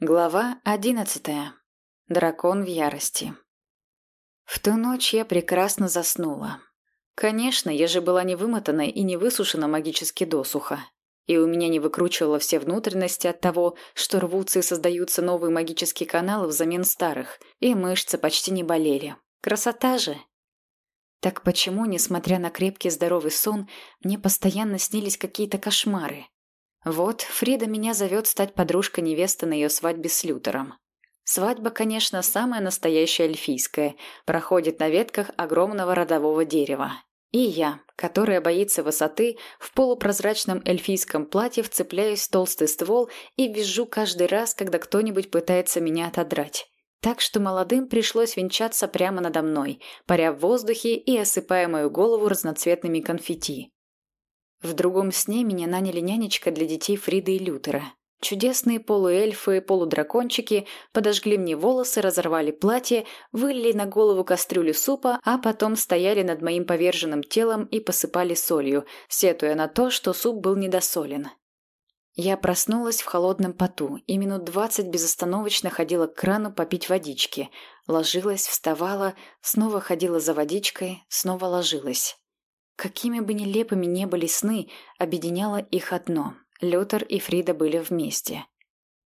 Глава одиннадцатая. Дракон в ярости. В ту ночь я прекрасно заснула. Конечно, я же была не вымотана и не высушена магически досуха. И у меня не выкручивало все внутренности от того, что рвутся и создаются новые магические каналы взамен старых, и мышцы почти не болели. Красота же! Так почему, несмотря на крепкий здоровый сон, мне постоянно снились какие-то кошмары? Вот, Фрида меня зовет стать подружкой невесты на ее свадьбе с Лютером. Свадьба, конечно, самая настоящая эльфийская, проходит на ветках огромного родового дерева. И я, которая боится высоты, в полупрозрачном эльфийском платье вцепляюсь в толстый ствол и визжу каждый раз, когда кто-нибудь пытается меня отодрать. Так что молодым пришлось венчаться прямо надо мной, паря в воздухе и осыпая мою голову разноцветными конфетти. В другом сне меня наняли нянечка для детей Фриды и Лютера. Чудесные полуэльфы и полудракончики подожгли мне волосы, разорвали платье, вылили на голову кастрюлю супа, а потом стояли над моим поверженным телом и посыпали солью, сетуя на то, что суп был недосолен. Я проснулась в холодном поту и минут двадцать безостановочно ходила к крану попить водички. Ложилась, вставала, снова ходила за водичкой, снова ложилась. Какими бы нелепыми не были сны, объединяло их одно – Лютер и Фрида были вместе.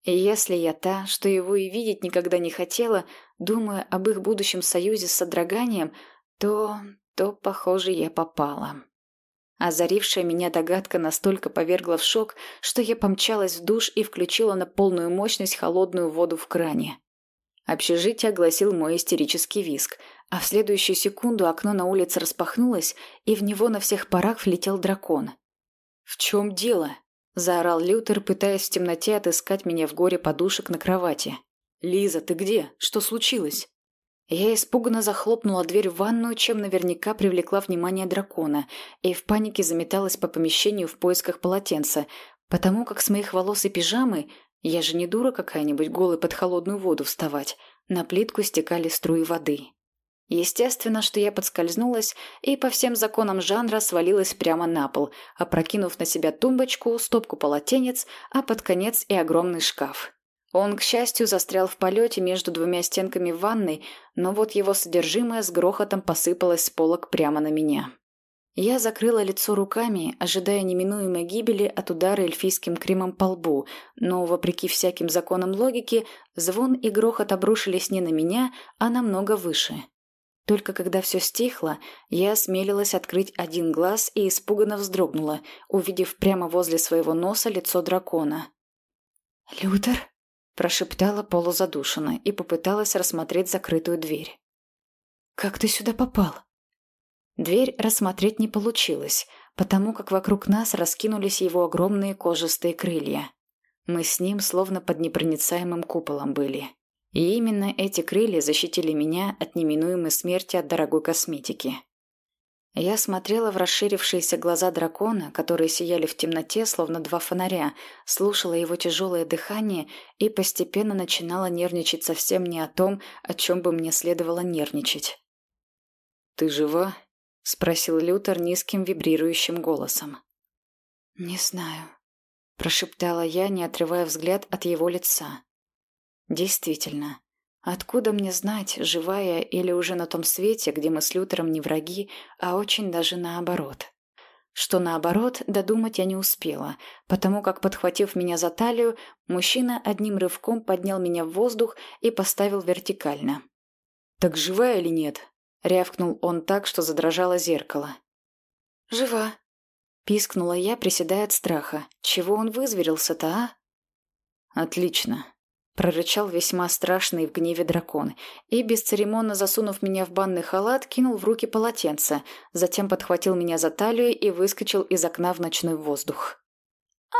И если я та, что его и видеть никогда не хотела, думая об их будущем союзе с содроганием, то... то, похоже, я попала. Озарившая меня догадка настолько повергла в шок, что я помчалась в душ и включила на полную мощность холодную воду в кране. Общежитие огласил мой истерический виск, а в следующую секунду окно на улице распахнулось, и в него на всех парах влетел дракон. «В чем дело?» – заорал Лютер, пытаясь в темноте отыскать меня в горе подушек на кровати. «Лиза, ты где? Что случилось?» Я испуганно захлопнула дверь в ванную, чем наверняка привлекла внимание дракона, и в панике заметалась по помещению в поисках полотенца, потому как с моих волос и пижамы я же не дура какая-нибудь голой под холодную воду вставать. На плитку стекали струи воды. Естественно, что я подскользнулась и по всем законам жанра свалилась прямо на пол, опрокинув на себя тумбочку, стопку полотенец, а под конец и огромный шкаф. Он, к счастью, застрял в полете между двумя стенками ванной, но вот его содержимое с грохотом посыпалось с полок прямо на меня. Я закрыла лицо руками, ожидая неминуемой гибели от удара эльфийским кремом по лбу, но, вопреки всяким законам логики, звон и грохот обрушились не на меня, а намного выше. Только когда все стихло, я осмелилась открыть один глаз и испуганно вздрогнула, увидев прямо возле своего носа лицо дракона. «Лютер?» – прошептала полузадушенно и попыталась рассмотреть закрытую дверь. «Как ты сюда попал?» Дверь рассмотреть не получилось, потому как вокруг нас раскинулись его огромные кожистые крылья. Мы с ним словно под непроницаемым куполом были. И именно эти крылья защитили меня от неминуемой смерти от дорогой косметики. Я смотрела в расширившиеся глаза дракона, которые сияли в темноте, словно два фонаря, слушала его тяжелое дыхание и постепенно начинала нервничать совсем не о том, о чем бы мне следовало нервничать. «Ты жива?» — спросил Лютер низким вибрирующим голосом. «Не знаю», — прошептала я, не отрывая взгляд от его лица. «Действительно, откуда мне знать, живая или уже на том свете, где мы с Лютером не враги, а очень даже наоборот?» Что наоборот, додумать я не успела, потому как, подхватив меня за талию, мужчина одним рывком поднял меня в воздух и поставил вертикально. «Так живая или нет?» Рявкнул он так, что задрожало зеркало. «Жива!» Пискнула я, приседая от страха. Чего он вызверился-то, а? «Отлично!» Прорычал весьма страшный в гневе дракон и, бесцеремонно засунув меня в банный халат, кинул в руки полотенце, затем подхватил меня за талию и выскочил из окна в ночной воздух. а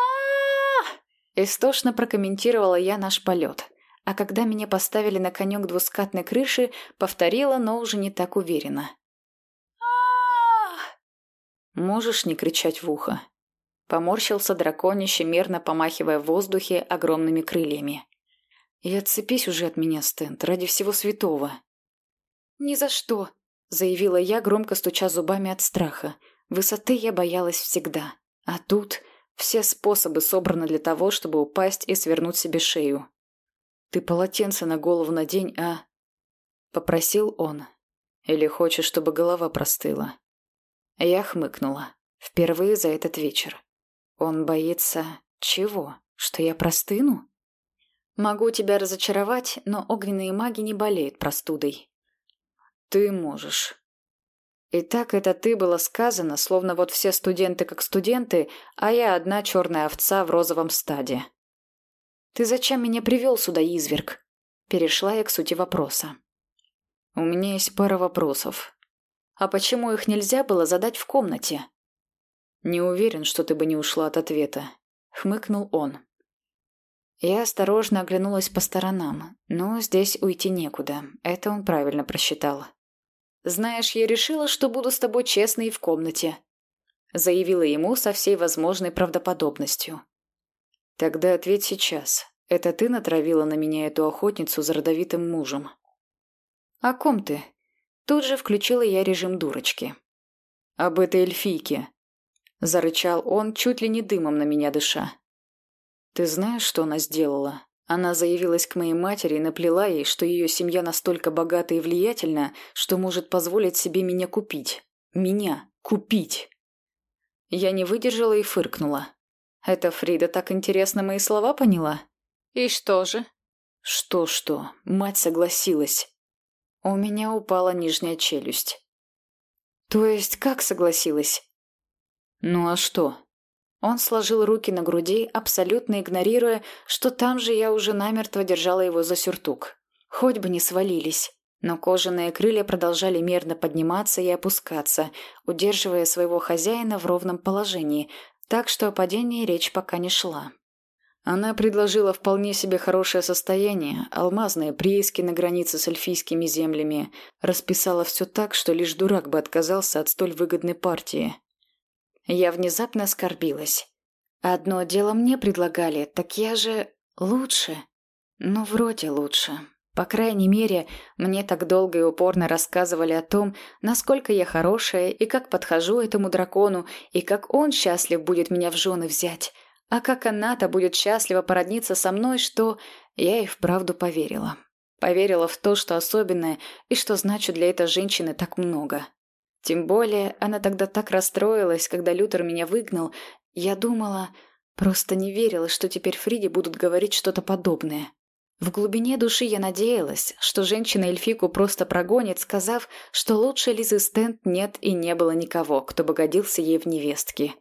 Истошно прокомментировала я наш полет а когда меня поставили на конек двускатной крыши, повторила, но уже не так уверенно. «Можешь не кричать в ухо?» Поморщился драконище, мерно помахивая в воздухе огромными крыльями. «И отцепись уже от меня, Стент, ради всего святого!» «Ни за что!» — заявила я, громко стуча зубами от страха. Высоты я боялась всегда. А тут все способы собраны для того, чтобы упасть и свернуть себе шею. Ты полотенце на голову надень, а...» Попросил он. «Или хочешь, чтобы голова простыла?» Я хмыкнула. Впервые за этот вечер. Он боится... чего? Что я простыну? Могу тебя разочаровать, но огненные маги не болеют простудой. Ты можешь. И так это ты было сказано, словно вот все студенты как студенты, а я одна черная овца в розовом стаде. Ты зачем меня привел сюда, изверг? Перешла я к сути вопроса. У меня есть пара вопросов. А почему их нельзя было задать в комнате? Не уверен, что ты бы не ушла от ответа. Хмыкнул он. Я осторожно оглянулась по сторонам, но здесь уйти некуда. Это он правильно просчитал. «Знаешь, я решила, что буду с тобой честной в комнате», заявила ему со всей возможной правдоподобностью. «Тогда ответь сейчас. Это ты натравила на меня эту охотницу за родовитым мужем?» «О ком ты?» Тут же включила я режим дурочки. «Об этой эльфийке», — зарычал он, чуть ли не дымом на меня дыша. Ты знаешь, что она сделала? Она заявилась к моей матери и наплела ей, что ее семья настолько богата и влиятельна, что может позволить себе меня купить. Меня купить. Я не выдержала и фыркнула. Это Фрида так интересно мои слова поняла? И что же? Что-что, мать согласилась. У меня упала нижняя челюсть. То есть как согласилась? Ну а что? Он сложил руки на груди, абсолютно игнорируя, что там же я уже намертво держала его за сюртук. Хоть бы не свалились. Но кожаные крылья продолжали мерно подниматься и опускаться, удерживая своего хозяина в ровном положении, так что о падении речь пока не шла. Она предложила вполне себе хорошее состояние, алмазные прииски на границе с эльфийскими землями, расписала все так, что лишь дурак бы отказался от столь выгодной партии. Я внезапно оскорбилась. Одно дело мне предлагали, так я же лучше. Ну, вроде лучше. По крайней мере, мне так долго и упорно рассказывали о том, насколько я хорошая и как подхожу этому дракону, и как он счастлив будет меня в жены взять, а как она-то будет счастлива породниться со мной, что я и вправду поверила. Поверила в то, что особенное и что значит для этой женщины так много. Тем более, она тогда так расстроилась, когда Лютер меня выгнал. Я думала, просто не верила, что теперь Фриде будут говорить что-то подобное. В глубине души я надеялась, что женщина эльфику просто прогонит, сказав, что лучше Лизы Стент нет и не было никого, кто бы годился ей в невестке.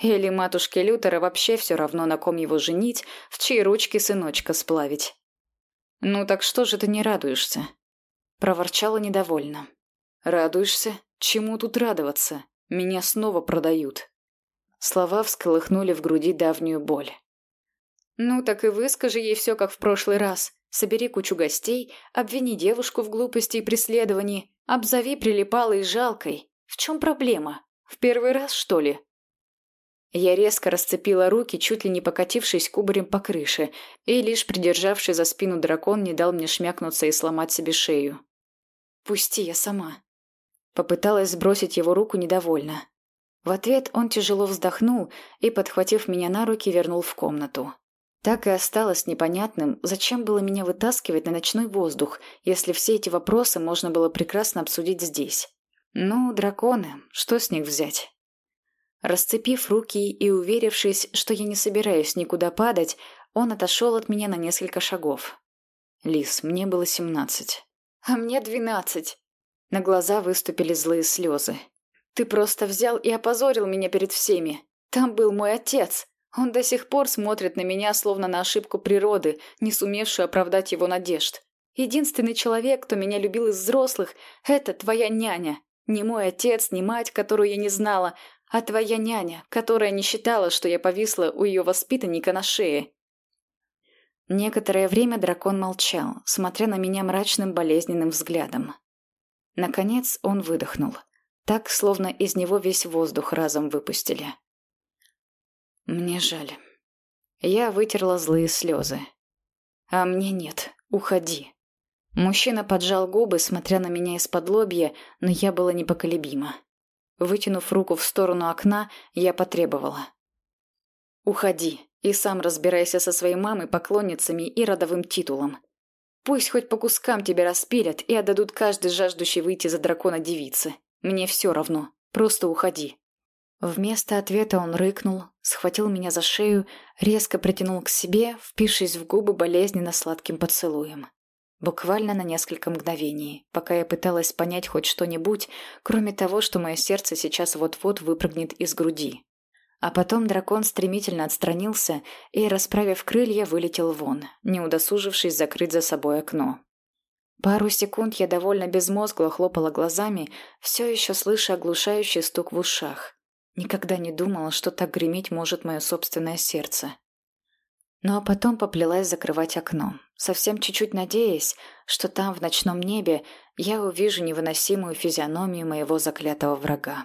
Или матушке Лютера вообще все равно, на ком его женить, в чьи ручки сыночка сплавить. «Ну так что же ты не радуешься?» Проворчала недовольно. «Радуешься? Чему тут радоваться? Меня снова продают. Слова всколыхнули в груди давнюю боль. Ну так и выскажи ей все, как в прошлый раз. Собери кучу гостей, обвини девушку в глупости и преследовании, обзови прилипалой и жалкой. В чем проблема? В первый раз, что ли? Я резко расцепила руки, чуть ли не покатившись кубарем по крыше, и лишь придержавший за спину дракон не дал мне шмякнуться и сломать себе шею. «Пусти, я сама», Попыталась сбросить его руку недовольно. В ответ он тяжело вздохнул и, подхватив меня на руки, вернул в комнату. Так и осталось непонятным, зачем было меня вытаскивать на ночной воздух, если все эти вопросы можно было прекрасно обсудить здесь. Ну, драконы, что с них взять? Расцепив руки и уверившись, что я не собираюсь никуда падать, он отошел от меня на несколько шагов. Лис, мне было семнадцать. А мне двенадцать. На глаза выступили злые слезы. «Ты просто взял и опозорил меня перед всеми. Там был мой отец. Он до сих пор смотрит на меня, словно на ошибку природы, не сумевшую оправдать его надежд. Единственный человек, кто меня любил из взрослых, это твоя няня. Не мой отец, не мать, которую я не знала, а твоя няня, которая не считала, что я повисла у ее воспитанника на шее. Некоторое время дракон молчал, смотря на меня мрачным болезненным взглядом. Наконец он выдохнул. Так, словно из него весь воздух разом выпустили. Мне жаль. Я вытерла злые слезы. А мне нет. Уходи. Мужчина поджал губы, смотря на меня из-под лобья, но я была непоколебима. Вытянув руку в сторону окна, я потребовала. «Уходи и сам разбирайся со своей мамой, поклонницами и родовым титулом. Пусть хоть по кускам тебя распилят и отдадут каждый жаждущий выйти за дракона девицы. Мне все равно. Просто уходи». Вместо ответа он рыкнул, схватил меня за шею, резко притянул к себе, впившись в губы болезненно сладким поцелуем. Буквально на несколько мгновений, пока я пыталась понять хоть что-нибудь, кроме того, что мое сердце сейчас вот-вот выпрыгнет из груди. А потом дракон стремительно отстранился и, расправив крылья, вылетел вон, не удосужившись закрыть за собой окно. Пару секунд я довольно безмозгло хлопала глазами, все еще слыша оглушающий стук в ушах. Никогда не думала, что так греметь может мое собственное сердце. Ну а потом поплелась закрывать окно, совсем чуть-чуть надеясь, что там, в ночном небе, я увижу невыносимую физиономию моего заклятого врага.